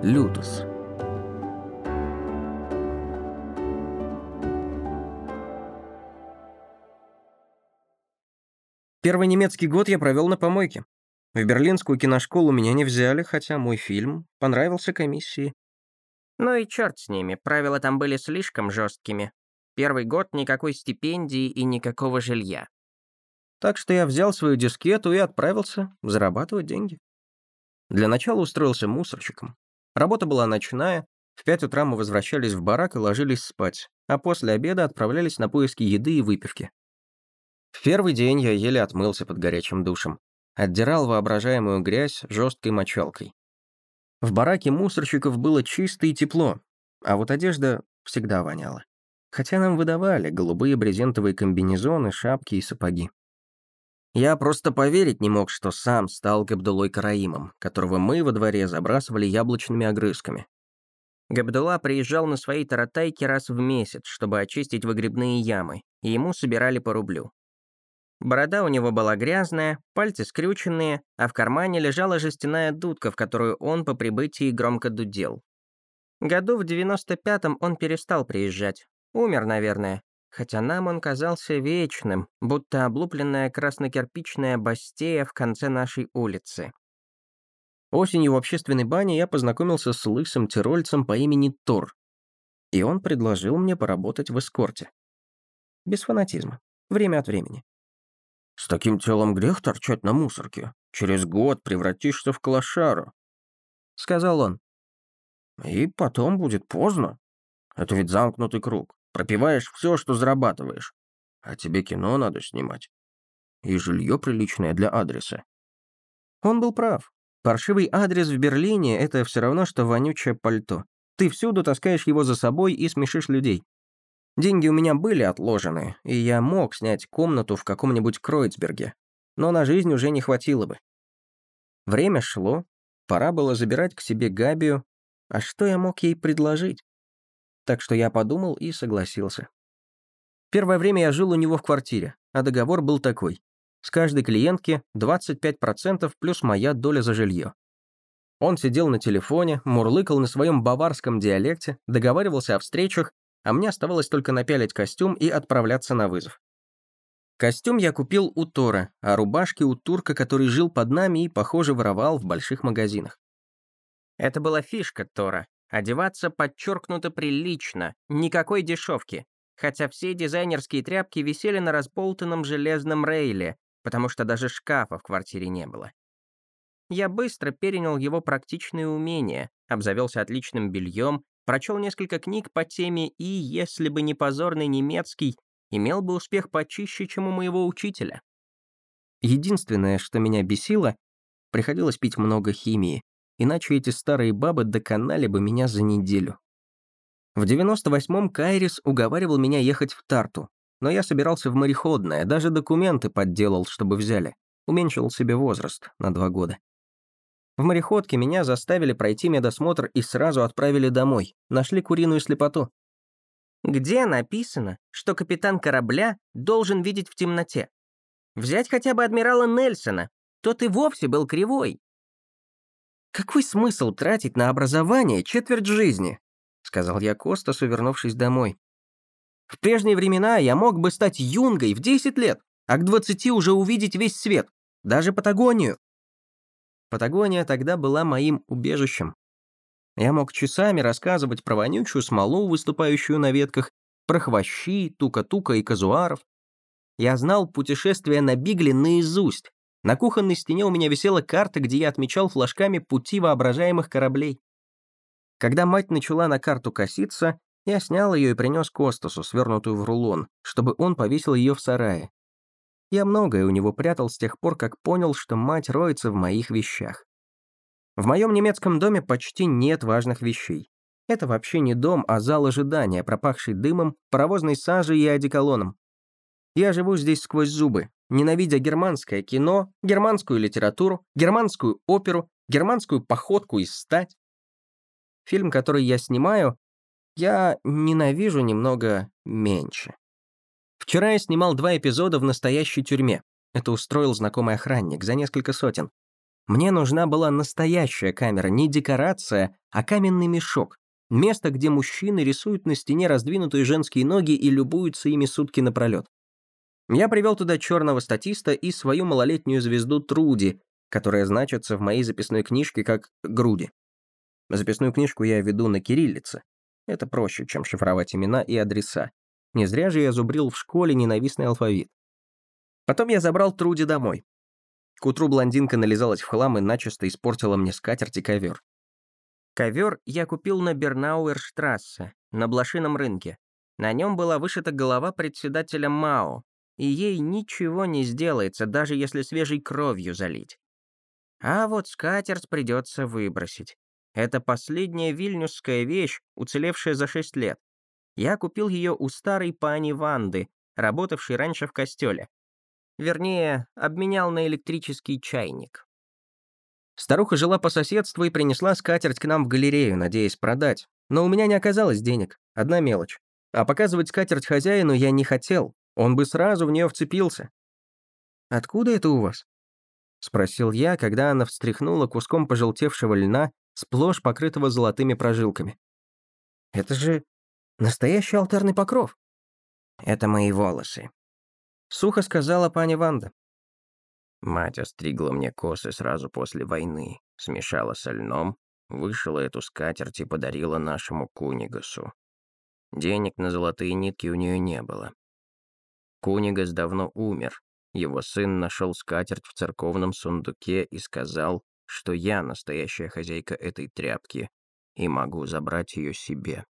Лютус. Первый немецкий год я провел на помойке. В берлинскую киношколу меня не взяли, хотя мой фильм понравился комиссии. Ну и черт с ними, правила там были слишком жесткими. Первый год никакой стипендии и никакого жилья. Так что я взял свою дискету и отправился зарабатывать деньги. Для начала устроился мусорщиком. Работа была ночная, в пять утра мы возвращались в барак и ложились спать, а после обеда отправлялись на поиски еды и выпивки. В первый день я еле отмылся под горячим душем. Отдирал воображаемую грязь жесткой мочалкой. В бараке мусорщиков было чисто и тепло, а вот одежда всегда воняла. Хотя нам выдавали голубые брезентовые комбинезоны, шапки и сапоги. Я просто поверить не мог, что сам стал Габдулой Караимом, которого мы во дворе забрасывали яблочными огрызками. Габдулла приезжал на своей таратайке раз в месяц, чтобы очистить выгребные ямы, и ему собирали по рублю. Борода у него была грязная, пальцы скрюченные, а в кармане лежала жестяная дудка, в которую он по прибытии громко дудел. Году в 95-м он перестал приезжать. Умер, наверное, хотя нам он казался вечным, будто облупленная краснокирпичная бастея в конце нашей улицы. Осенью в общественной бане я познакомился с лысым тирольцем по имени Тор, и он предложил мне поработать в эскорте. Без фанатизма, время от времени. «С таким телом грех торчать на мусорке. Через год превратишься в клошару», — сказал он. «И потом будет поздно. Это ведь замкнутый круг. Пропиваешь все, что зарабатываешь. А тебе кино надо снимать. И жилье приличное для адреса. Он был прав. Паршивый адрес в Берлине — это все равно, что вонючее пальто. Ты всюду таскаешь его за собой и смешишь людей. Деньги у меня были отложены, и я мог снять комнату в каком-нибудь Кройцберге, но на жизнь уже не хватило бы. Время шло, пора было забирать к себе Габию, а что я мог ей предложить? Так что я подумал и согласился. Первое время я жил у него в квартире, а договор был такой. С каждой клиентки 25% плюс моя доля за жилье. Он сидел на телефоне, мурлыкал на своем баварском диалекте, договаривался о встречах, а мне оставалось только напялить костюм и отправляться на вызов. Костюм я купил у Тора, а рубашки у турка, который жил под нами и, похоже, воровал в больших магазинах. Это была фишка Тора. Одеваться подчеркнуто прилично, никакой дешевки, хотя все дизайнерские тряпки висели на разболтанном железном рейле, потому что даже шкафа в квартире не было. Я быстро перенял его практичные умения, обзавелся отличным бельем, прочел несколько книг по теме и, если бы не позорный немецкий, имел бы успех почище, чем у моего учителя. Единственное, что меня бесило, приходилось пить много химии, иначе эти старые бабы доконали бы меня за неделю. В 98-м Кайрис уговаривал меня ехать в Тарту, но я собирался в мореходное, даже документы подделал, чтобы взяли. Уменьшил себе возраст на два года. В мореходке меня заставили пройти медосмотр и сразу отправили домой. Нашли куриную слепоту. Где написано, что капитан корабля должен видеть в темноте? Взять хотя бы адмирала Нельсона. Тот и вовсе был кривой. «Какой смысл тратить на образование четверть жизни?» — сказал я Костасу, вернувшись домой. «В прежние времена я мог бы стать юнгой в 10 лет, а к 20 уже увидеть весь свет, даже Патагонию». Патагония тогда была моим убежищем. Я мог часами рассказывать про вонючую смолу, выступающую на ветках, про хвощи, тука-тука и казуаров. Я знал путешествия на Бигле наизусть, на кухонной стене у меня висела карта, где я отмечал флажками пути воображаемых кораблей. Когда мать начала на карту коситься, я снял ее и принес Костасу, свернутую в рулон, чтобы он повесил ее в сарае. Я многое у него прятал с тех пор, как понял, что мать роется в моих вещах. В моем немецком доме почти нет важных вещей. Это вообще не дом, а зал ожидания, пропахший дымом, паровозной сажей и одеколоном. Я живу здесь сквозь зубы, ненавидя германское кино, германскую литературу, германскую оперу, германскую походку и стать. Фильм, который я снимаю, я ненавижу немного меньше. Вчера я снимал два эпизода в настоящей тюрьме. Это устроил знакомый охранник за несколько сотен. Мне нужна была настоящая камера, не декорация, а каменный мешок. Место, где мужчины рисуют на стене раздвинутые женские ноги и любуются ими сутки напролет. Я привел туда черного статиста и свою малолетнюю звезду Труди, которая значится в моей записной книжке как «Груди». Записную книжку я веду на кириллице. Это проще, чем шифровать имена и адреса. Не зря же я зубрил в школе ненавистный алфавит. Потом я забрал Труди домой. К утру блондинка нализалась в хлам и начисто испортила мне скатерть и ковер. Ковер я купил на Бернауэрштрассе, на блошином рынке. На нем была вышита голова председателя МАО, и ей ничего не сделается, даже если свежей кровью залить. А вот скатерть придется выбросить. Это последняя вильнюсская вещь, уцелевшая за шесть лет. Я купил ее у старой пани Ванды, работавшей раньше в костеле. Вернее, обменял на электрический чайник. Старуха жила по соседству и принесла скатерть к нам в галерею, надеясь продать. Но у меня не оказалось денег. Одна мелочь. А показывать скатерть хозяину я не хотел. Он бы сразу в нее вцепился. «Откуда это у вас?» — спросил я, когда она встряхнула куском пожелтевшего льна, сплошь покрытого золотыми прожилками. «Это же настоящий алтарный покров». «Это мои волосы», — сухо сказала пани Ванда. Мать остригла мне косы сразу после войны, смешала со льном, вышила эту скатерть и подарила нашему кунигасу. Денег на золотые нитки у нее не было. Кунигас давно умер. Его сын нашел скатерть в церковном сундуке и сказал, что я настоящая хозяйка этой тряпки и могу забрать ее себе.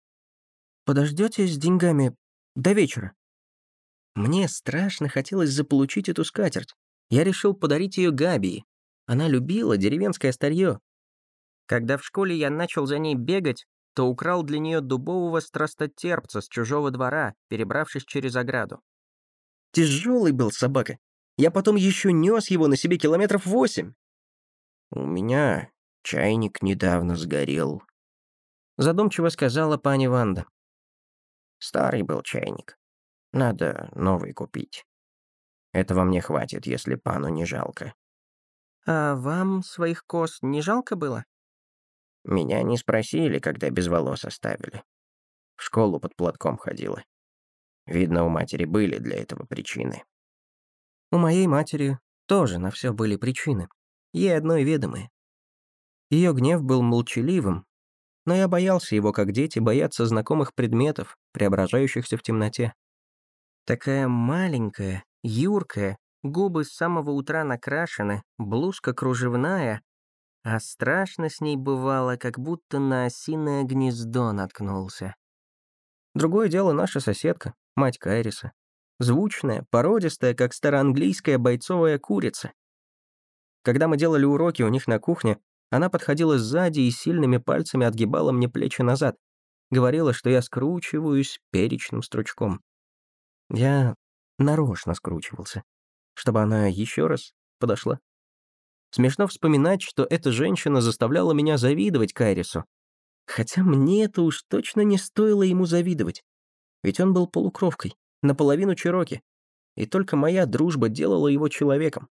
«Подождете с деньгами до вечера?» Мне страшно хотелось заполучить эту скатерть. Я решил подарить ее Габи. Она любила деревенское старье. Когда в школе я начал за ней бегать, то украл для нее дубового страстотерпца с чужого двора, перебравшись через ограду. Тяжелый был собака. Я потом еще нес его на себе километров восемь. У меня чайник недавно сгорел. Задумчиво сказала пани Ванда. Старый был чайник. Надо новый купить. Этого мне хватит, если пану не жалко. А вам своих кос не жалко было? Меня не спросили, когда без волос оставили. В школу под платком ходила. Видно, у матери были для этого причины. У моей матери тоже на все были причины. Ей одной ведомые. Ее гнев был молчаливым, но я боялся его, как дети боятся знакомых предметов, преображающихся в темноте. Такая маленькая, юркая, губы с самого утра накрашены, блузка кружевная, а страшно с ней бывало, как будто на осиное гнездо наткнулся. Другое дело наша соседка, мать Кайриса. Звучная, породистая, как староанглийская бойцовая курица. Когда мы делали уроки у них на кухне, она подходила сзади и сильными пальцами отгибала мне плечи назад. Говорила, что я скручиваюсь перечным стручком. Я нарочно скручивался, чтобы она еще раз подошла. Смешно вспоминать, что эта женщина заставляла меня завидовать Кайрису. Хотя мне это уж точно не стоило ему завидовать. Ведь он был полукровкой, наполовину чероки. И только моя дружба делала его человеком.